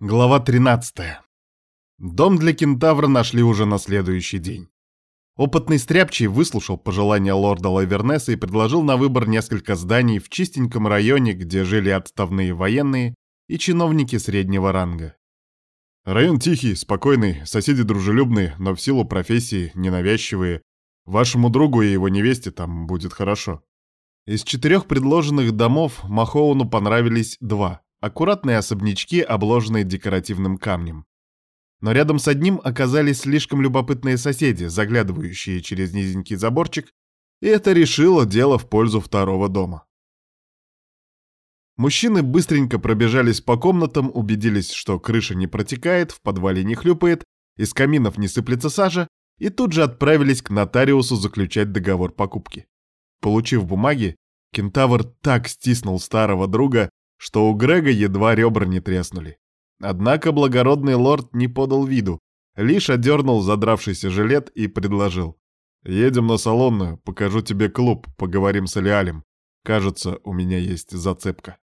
Глава 13. Дом для кентавра нашли уже на следующий день. Опытный стряпчий выслушал пожелания лорда Лавернеса и предложил на выбор несколько зданий в чистеньком районе, где жили отставные военные и чиновники среднего ранга. Район тихий, спокойный, соседи дружелюбные, но в силу профессии ненавязчивые. Вашему другу и его невесте там будет хорошо. Из четырех предложенных домов Махоуну понравились два — аккуратные особнячки, обложенные декоративным камнем. Но рядом с одним оказались слишком любопытные соседи, заглядывающие через низенький заборчик, и это решило дело в пользу второго дома. Мужчины быстренько пробежались по комнатам, убедились, что крыша не протекает, в подвале не хлюпает, из каминов не сыплется сажа, и тут же отправились к нотариусу заключать договор покупки. Получив бумаги, кентавр так стиснул старого друга, что у Грега едва ребра не треснули. Однако благородный лорд не подал виду, лишь одернул задравшийся жилет и предложил. «Едем на салонную, покажу тебе клуб, поговорим с Алиалем. Кажется, у меня есть зацепка».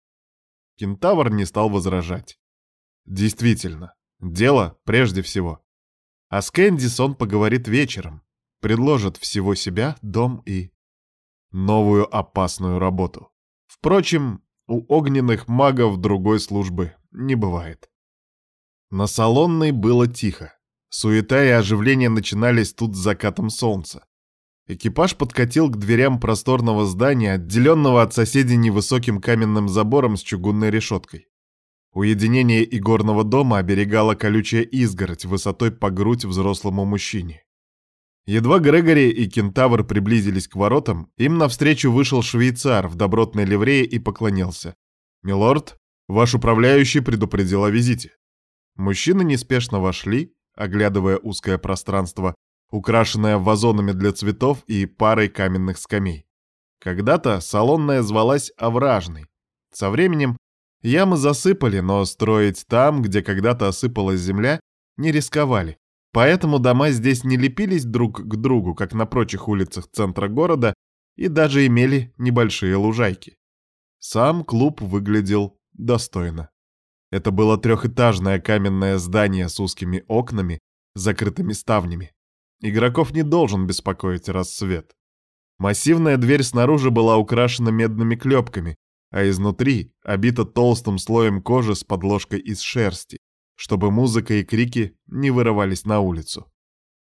Кентавр не стал возражать. Действительно, дело прежде всего. А с Кэндис он поговорит вечером, предложит всего себя, дом и... новую опасную работу. Впрочем, у огненных магов другой службы не бывает. На Салонной было тихо. Суета и оживление начинались тут с закатом солнца. Экипаж подкатил к дверям просторного здания, отделенного от соседей невысоким каменным забором с чугунной решеткой. Уединение игорного дома оберегала колючая изгородь высотой по грудь взрослому мужчине. Едва Грегори и Кентавр приблизились к воротам, им навстречу вышел швейцар в добротной ливрее и поклонился. «Милорд, ваш управляющий предупредил о визите». Мужчины неспешно вошли, оглядывая узкое пространство, украшенное вазонами для цветов и парой каменных скамей. Когда-то салонная звалась Овражной. Со временем ямы засыпали, но строить там, где когда-то осыпалась земля, не рисковали. Поэтому дома здесь не лепились друг к другу, как на прочих улицах центра города, и даже имели небольшие лужайки. Сам клуб выглядел достойно. Это было трехэтажное каменное здание с узкими окнами, закрытыми ставнями. Игроков не должен беспокоить рассвет. Массивная дверь снаружи была украшена медными клепками, а изнутри обита толстым слоем кожи с подложкой из шерсти, чтобы музыка и крики не вырывались на улицу.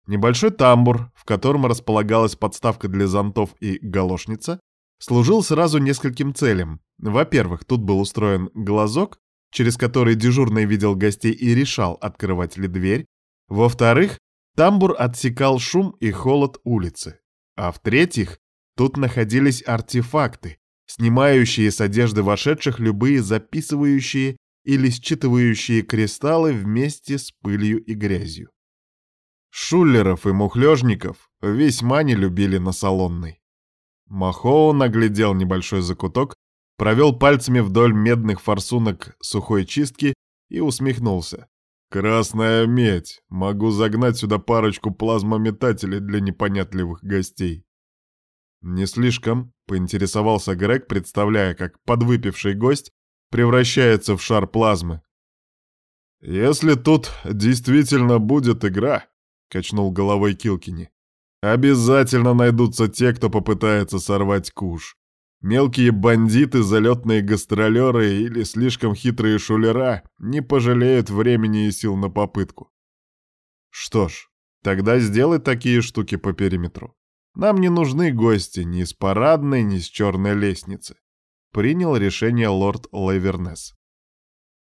Небольшой тамбур, в котором располагалась подставка для зонтов и галошница, служил сразу нескольким целям. Во-первых, тут был устроен глазок, через который дежурный видел гостей и решал, открывать ли дверь. Во-вторых, тамбур отсекал шум и холод улицы. А в-третьих, тут находились артефакты, снимающие с одежды вошедших любые записывающие или считывающие кристаллы вместе с пылью и грязью. Шулеров и мухлёжников весьма не любили на салонной. Махоу наглядел небольшой закуток, провел пальцами вдоль медных форсунок сухой чистки и усмехнулся. «Красная медь! Могу загнать сюда парочку плазмометателей для непонятливых гостей». «Не слишком», — поинтересовался Грег, представляя, как подвыпивший гость превращается в шар плазмы. «Если тут действительно будет игра», — качнул головой Килкини, «обязательно найдутся те, кто попытается сорвать куш. Мелкие бандиты, залетные гастролеры или слишком хитрые шулера не пожалеют времени и сил на попытку. Что ж, тогда сделай такие штуки по периметру. Нам не нужны гости ни с парадной, ни с черной лестницы принял решение лорд Лайвернес.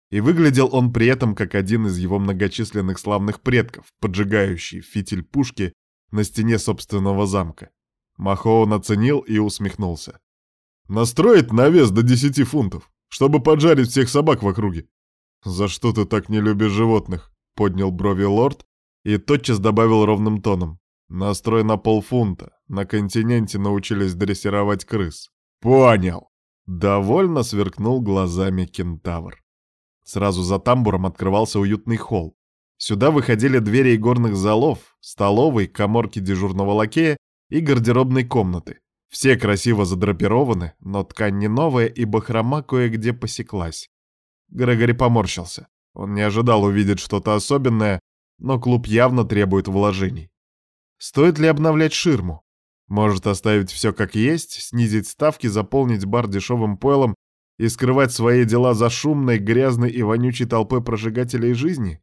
И выглядел он при этом как один из его многочисленных славных предков, поджигающий фитиль пушки на стене собственного замка. Махоун оценил и усмехнулся. «Настроить навес до десяти фунтов, чтобы поджарить всех собак в округе». «За что ты так не любишь животных?» — поднял брови лорд и тотчас добавил ровным тоном. «Настрой на полфунта. На континенте научились дрессировать крыс». «Понял!» Довольно сверкнул глазами кентавр. Сразу за тамбуром открывался уютный холл. Сюда выходили двери игорных залов, столовой, коморки дежурного лакея и гардеробной комнаты. Все красиво задрапированы, но ткань не новая, и бахрома кое-где посеклась. Грегори поморщился. Он не ожидал увидеть что-то особенное, но клуб явно требует вложений. Стоит ли обновлять ширму? Может оставить все как есть, снизить ставки, заполнить бар дешевым пойлом и скрывать свои дела за шумной, грязной и вонючей толпой прожигателей жизни?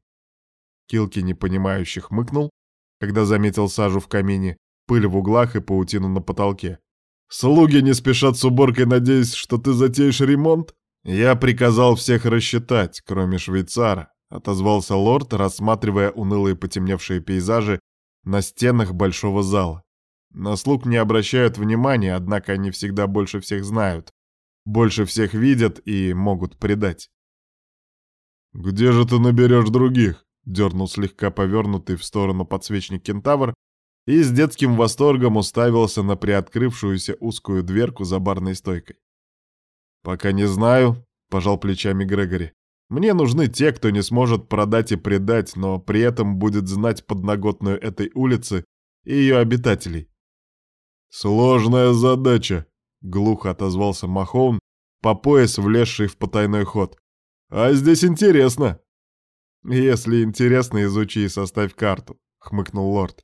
Килки непонимающе хмыкнул, когда заметил сажу в камине, пыль в углах и паутину на потолке. «Слуги не спешат с уборкой, надеясь, что ты затеешь ремонт?» «Я приказал всех рассчитать, кроме швейцара», — отозвался лорд, рассматривая унылые потемневшие пейзажи на стенах большого зала. На слуг не обращают внимания, однако они всегда больше всех знают, больше всех видят и могут предать. «Где же ты наберешь других?» — дернул слегка повернутый в сторону подсвечник кентавр и с детским восторгом уставился на приоткрывшуюся узкую дверку за барной стойкой. «Пока не знаю», — пожал плечами Грегори. «Мне нужны те, кто не сможет продать и предать, но при этом будет знать подноготную этой улицы и ее обитателей. «Сложная задача», — глухо отозвался Махоун, по пояс влезший в потайной ход. «А здесь интересно». «Если интересно, изучи и составь карту», — хмыкнул лорд.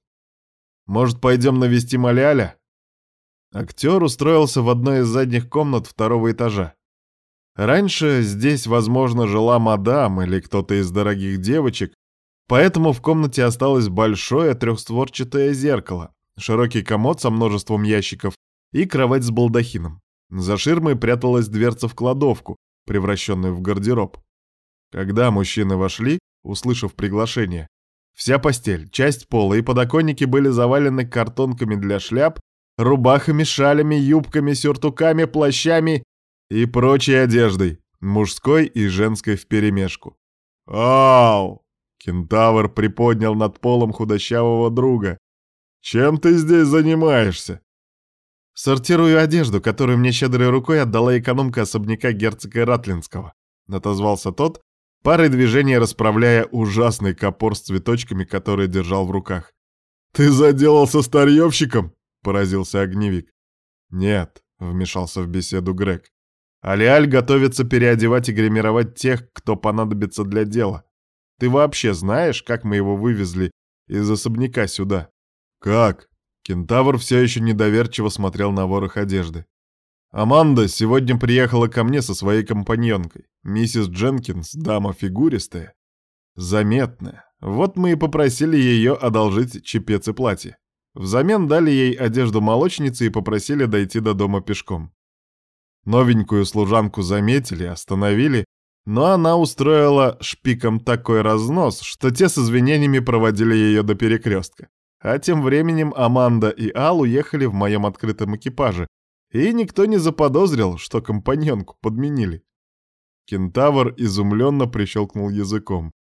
«Может, пойдем навестим Аляля?» Актер устроился в одной из задних комнат второго этажа. Раньше здесь, возможно, жила мадам или кто-то из дорогих девочек, поэтому в комнате осталось большое трехстворчатое зеркало, широкий комод со множеством ящиков и кровать с балдахином. За ширмой пряталась дверца в кладовку, превращенную в гардероб. Когда мужчины вошли, услышав приглашение, вся постель, часть пола и подоконники были завалены картонками для шляп, рубахами, шалями, юбками, сюртуками, плащами и прочей одеждой, мужской и женской вперемешку. «Ау!» — кентавр приподнял над полом худощавого друга, «Чем ты здесь занимаешься?» «Сортирую одежду, которую мне щедрой рукой отдала экономка особняка герцога Ратлинского», — отозвался тот, парой движений расправляя ужасный копор с цветочками, который держал в руках. «Ты заделался старьевщиком?» — поразился огневик. «Нет», — вмешался в беседу Грег. «Алиаль готовится переодевать и гримировать тех, кто понадобится для дела. Ты вообще знаешь, как мы его вывезли из особняка сюда?» «Как?» Кентавр все еще недоверчиво смотрел на ворох одежды. «Аманда сегодня приехала ко мне со своей компаньонкой. Миссис Дженкинс, дама фигуристая, заметная. Вот мы и попросили ее одолжить чепец и платье. Взамен дали ей одежду молочницы и попросили дойти до дома пешком. Новенькую служанку заметили, остановили, но она устроила шпиком такой разнос, что те с извинениями проводили ее до перекрестка. А тем временем Аманда и Ал уехали в моем открытом экипаже, и никто не заподозрил, что компаньонку подменили. Кентавр изумленно прищелкнул языком.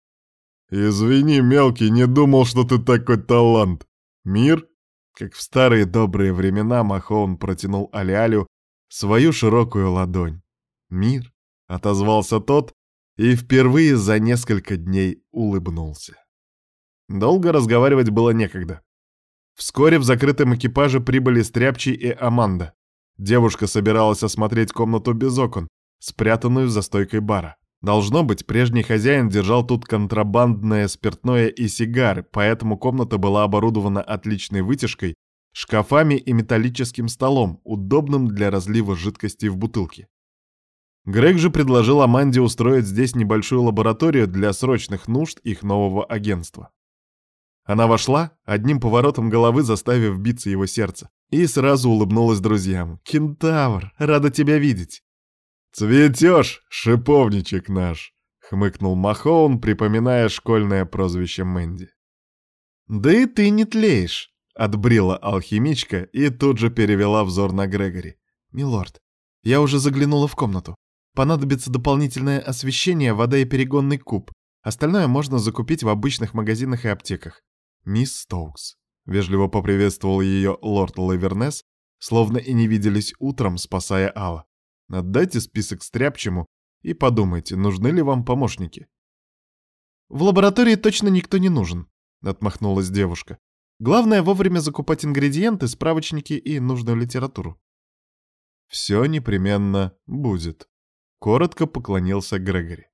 «Извини, мелкий, не думал, что ты такой талант. Мир?» Как в старые добрые времена Махоун протянул Алиалю свою широкую ладонь. «Мир?» — отозвался тот и впервые за несколько дней улыбнулся. Долго разговаривать было некогда. Вскоре в закрытом экипаже прибыли Стряпчий и Аманда. Девушка собиралась осмотреть комнату без окон, спрятанную за стойкой бара. Должно быть, прежний хозяин держал тут контрабандное спиртное и сигары, поэтому комната была оборудована отличной вытяжкой, шкафами и металлическим столом, удобным для разлива жидкости в бутылке. Грег же предложил Аманде устроить здесь небольшую лабораторию для срочных нужд их нового агентства. Она вошла, одним поворотом головы заставив биться его сердце, и сразу улыбнулась друзьям. «Кентавр, рада тебя видеть!» «Цветешь, шиповничек наш!» — хмыкнул Махоун, припоминая школьное прозвище Мэнди. «Да и ты не тлеешь!» — отбрила алхимичка и тут же перевела взор на Грегори. «Милорд, я уже заглянула в комнату. Понадобится дополнительное освещение, вода и перегонный куб. Остальное можно закупить в обычных магазинах и аптеках. «Мисс Стоукс», — вежливо поприветствовал ее лорд Лавернес, словно и не виделись утром, спасая Алла. «Отдайте список стряпчему и подумайте, нужны ли вам помощники». «В лаборатории точно никто не нужен», — отмахнулась девушка. «Главное вовремя закупать ингредиенты, справочники и нужную литературу». «Все непременно будет», — коротко поклонился Грегори.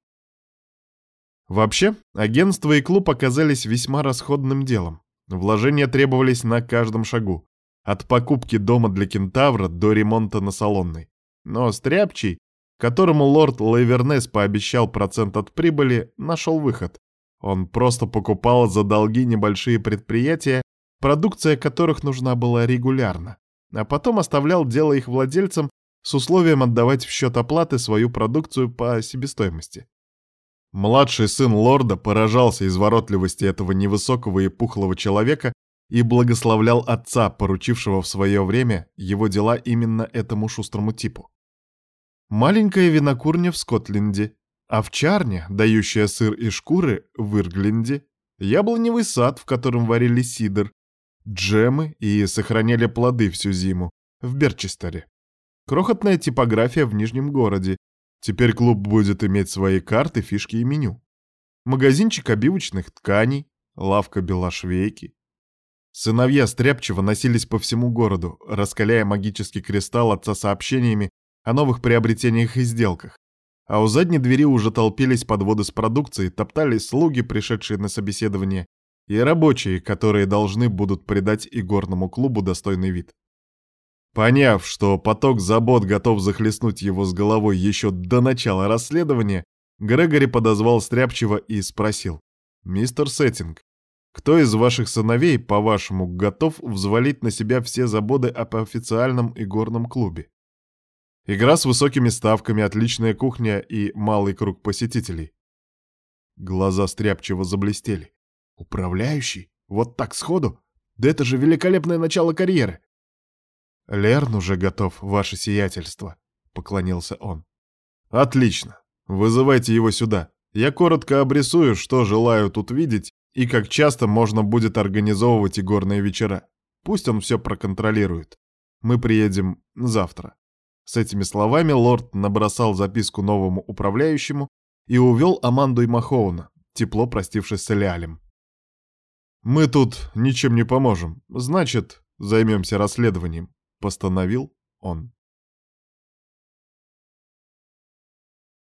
Вообще, агентство и клуб оказались весьма расходным делом. Вложения требовались на каждом шагу. От покупки дома для кентавра до ремонта на салонной. Но Стряпчий, которому лорд Лейвернес пообещал процент от прибыли, нашел выход. Он просто покупал за долги небольшие предприятия, продукция которых нужна была регулярно, а потом оставлял дело их владельцам с условием отдавать в счет оплаты свою продукцию по себестоимости. Младший сын лорда поражался изворотливости этого невысокого и пухлого человека и благословлял отца, поручившего в свое время его дела именно этому шустрому типу. Маленькая винокурня в Скотленде, овчарня, дающая сыр и шкуры в Иргленде, яблоневый сад, в котором варили сидр, джемы и сохраняли плоды всю зиму в Берчестере. Крохотная типография в Нижнем городе. Теперь клуб будет иметь свои карты, фишки и меню. Магазинчик обивочных тканей, лавка белошвейки. Сыновья Стряпчева носились по всему городу, раскаляя магический кристалл отца сообщениями о новых приобретениях и сделках. А у задней двери уже толпились подводы с продукцией, топтались слуги, пришедшие на собеседование, и рабочие, которые должны будут придать игорному клубу достойный вид. Поняв, что поток забот готов захлестнуть его с головой еще до начала расследования, Грегори подозвал Стряпчего и спросил. «Мистер Сеттинг, кто из ваших сыновей, по-вашему, готов взвалить на себя все заботы об официальном игорном клубе? Игра с высокими ставками, отличная кухня и малый круг посетителей». Глаза Стряпчего заблестели. Управляющий? Вот так сходу? Да это же великолепное начало карьеры. Лерн уже готов, ваше сиятельство, поклонился он. Отлично. Вызывайте его сюда. Я коротко обрисую, что желаю тут видеть и как часто можно будет организовывать игорные вечера. Пусть он все проконтролирует. Мы приедем завтра. С этими словами лорд набросал записку новому управляющему и увел Аманду и Махоуна, тепло простившись с Элиалем. «Мы тут ничем не поможем. Значит, займемся расследованием», — постановил он.